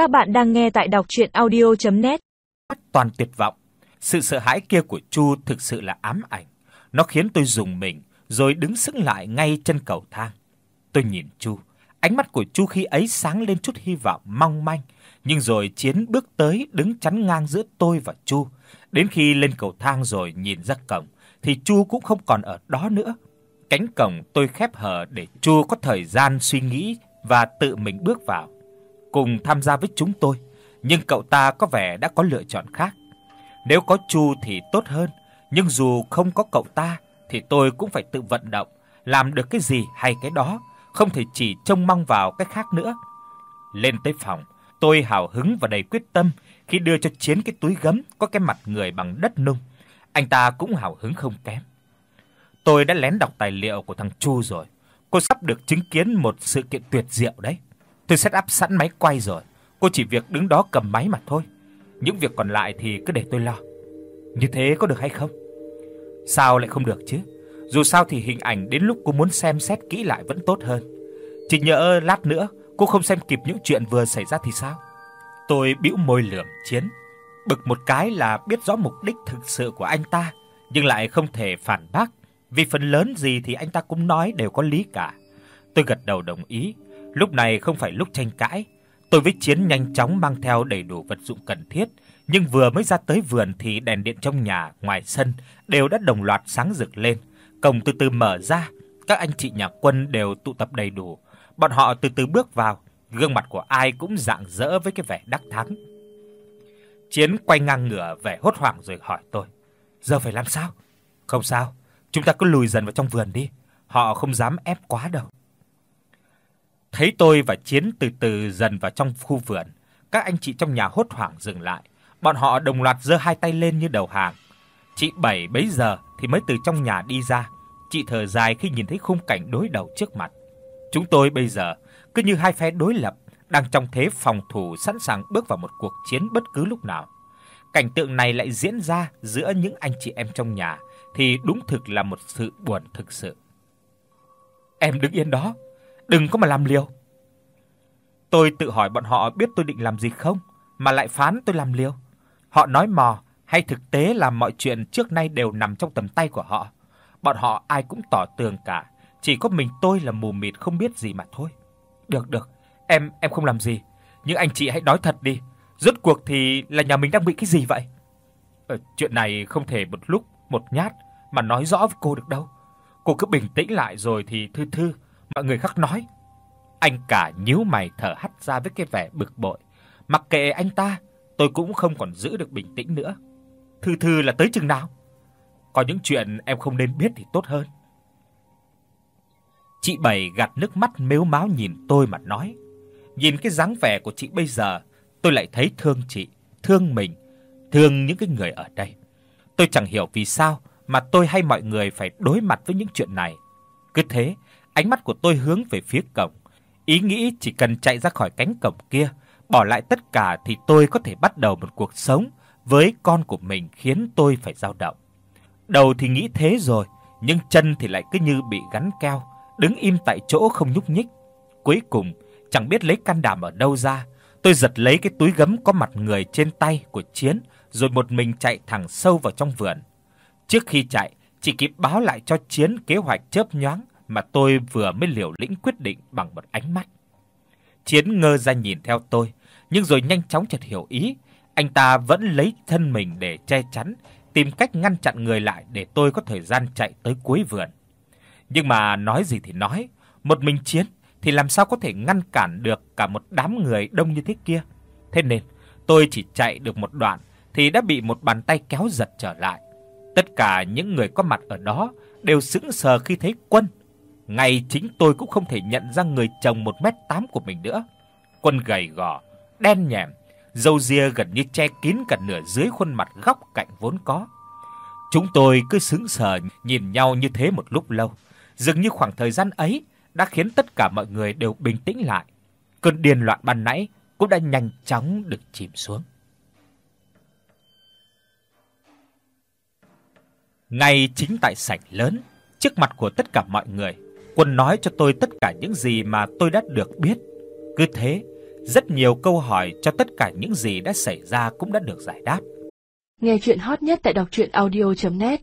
Các bạn đang nghe tại đọc audio net Toàn tuyệt vọng. Sự sợ hãi kia của Chu thực sự là ám ảnh. Nó khiến tôi rùng mình rồi đứng sững lại ngay chân cầu thang. Tôi nhìn Chu, ánh mắt của Chu khi ấy sáng lên chút hy vọng mong manh, nhưng rồi Chiến bước tới đứng chắn ngang giữa tôi và Chu. Đến khi lên cầu thang rồi nhìn ra cổng thì Chu cũng không còn ở đó nữa. Cánh cổng tôi khép hờ để Chu có thời gian suy nghĩ và tự mình bước vào cùng tham gia với chúng tôi, nhưng cậu ta có vẻ đã có lựa chọn khác. Nếu có Chu thì tốt hơn, nhưng dù không có cậu ta thì tôi cũng phải tự vận động, làm được cái gì hay cái đó, không thể chỉ trông mong vào cái khác nữa. Lên tới phòng, tôi hào hứng và đầy quyết tâm khi đưa cho Chiến cái túi gấm có cái mặt người bằng đất nung. Anh ta cũng hào hứng không kém. Tôi đã lén đọc tài liệu của thằng Chu rồi. Cô sắp được chứng kiến một sự kiện tuyệt diệu đấy. Tôi set up sẵn máy quay rồi, cô chỉ việc đứng đó cầm máy mà thôi. Những việc còn lại thì cứ để tôi lo. Như thế có được hay không? Sao lại không được chứ? Dù sao thì hình ảnh đến lúc cô muốn xem xét kỹ lại vẫn tốt hơn. Chỉ nhỡ lát nữa cô không xem kịp những chuyện vừa xảy ra thì sao? Tôi bĩu môi lườm Chiến, bực một cái là biết rõ mục đích thực sự của anh ta, nhưng lại không thể phản bác, vì phần lớn gì thì anh ta cũng nói đều có lý cả. Tôi gật đầu đồng ý, Lúc này không phải lúc tranh cãi, tôi với Chiến nhanh chóng mang theo đầy đủ vật dụng cần thiết, nhưng vừa mới ra tới vườn thì đèn điện trong nhà, ngoài sân đều đã đồng loạt sáng rực lên. Cổng từ từ mở ra, các anh chị nhà quân đều tụ tập đầy đủ. Bọn họ từ từ bước vào, gương mặt của ai cũng rạng rỡ với cái vẻ đắc thắng. Chiến quay ngang ngửa vẻ hốt hoảng rồi hỏi tôi: "Giờ phải làm sao?" "Không sao, chúng ta cứ lùi dần vào trong vườn đi, họ không dám ép quá đâu." Thấy tôi và Chiến từ từ dần vào trong khu vườn, các anh chị trong nhà hốt hoảng dừng lại, bọn họ đồng loạt giơ hai tay lên như đầu hàng. Chị Bảy bấy giờ thì mới từ trong nhà đi ra, chị thở dài khi nhìn thấy khung cảnh đối đầu trước mặt. Chúng tôi bây giờ cứ như hai phe đối lập đang trong thế phòng thủ sẵn sàng bước vào một cuộc chiến bất cứ lúc nào. Cảnh tượng này lại diễn ra giữa những anh chị em trong nhà thì đúng thực là một sự buồn thực sự. Em đứng yên đó, đừng có mà làm liều. Tôi tự hỏi bọn họ biết tôi định làm gì không mà lại phán tôi làm liều. Họ nói mò hay thực tế là mọi chuyện trước nay đều nằm trong tầm tay của họ. Bọn họ ai cũng tỏ tường cả, chỉ có mình tôi là mù mịt không biết gì mà thôi. Được được, em em không làm gì, nhưng anh chị hãy nói thật đi, rốt cuộc thì là nhà mình đang bị cái gì vậy? Ờ, chuyện này không thể một lúc một nhát mà nói rõ với cô được đâu. Cô cứ bình tĩnh lại rồi thì thư thư mọi người khác nói. Anh cả nhíu mày thở hắt ra với cái vẻ bực bội. Mặc kệ anh ta, tôi cũng không còn giữ được bình tĩnh nữa. Thư thư là tới chừng nào? Có những chuyện em không nên biết thì tốt hơn. Chị Bảy gạt nước mắt mếu máo nhìn tôi mà nói. Nhìn cái dáng vẻ của chị bây giờ, tôi lại thấy thương chị, thương mình, thương những cái người ở đây. Tôi chẳng hiểu vì sao mà tôi hay mọi người phải đối mặt với những chuyện này. Cứ thế, Ánh mắt của tôi hướng về phía cổng, ý nghĩ chỉ cần chạy ra khỏi cánh cổng kia, bỏ lại tất cả thì tôi có thể bắt đầu một cuộc sống với con của mình khiến tôi phải dao động. Đầu thì nghĩ thế rồi, nhưng chân thì lại cứ như bị gắn keo, đứng im tại chỗ không nhúc nhích. Cuối cùng, chẳng biết lấy can đảm ở đâu ra, tôi giật lấy cái túi gấm có mặt người trên tay của Chiến, rồi một mình chạy thẳng sâu vào trong vườn. Trước khi chạy, chỉ kịp báo lại cho Chiến kế hoạch chớp nhoáng mà tôi vừa mới liều lĩnh quyết định bằng một ánh mắt. Chiến ngơ ra nhìn theo tôi, nhưng rồi nhanh chóng chợt hiểu ý, anh ta vẫn lấy thân mình để che chắn, tìm cách ngăn chặn người lại để tôi có thời gian chạy tới cuối vườn. Nhưng mà nói gì thì nói, một mình Chiến thì làm sao có thể ngăn cản được cả một đám người đông như thế kia. Thế nên, tôi chỉ chạy được một đoạn thì đã bị một bàn tay kéo giật trở lại. Tất cả những người có mặt ở đó đều sững sờ khi thấy Quân ngay chính tôi cũng không thể nhận ra người chồng 1m8 của mình nữa. Quân gầy gò, đen nhẻm, râu ria gần như che kín cả nửa dưới khuôn mặt góc cạnh vốn có. Chúng tôi cứ sững sờ nhìn nhau như thế một lúc lâu, dường như khoảng thời gian ấy đã khiến tất cả mọi người đều bình tĩnh lại. Cơn điên loạn ban nãy cũng đã nhanh chóng được chìm xuống. Ngay chính tại sảnh lớn, trước mặt của tất cả mọi người, Quân nói cho tôi tất cả những gì mà tôi đã được biết. Cứ thế, rất nhiều câu hỏi cho tất cả những gì đã xảy ra cũng đã được giải đáp. Nghe chuyện hot nhất tại đọc audio net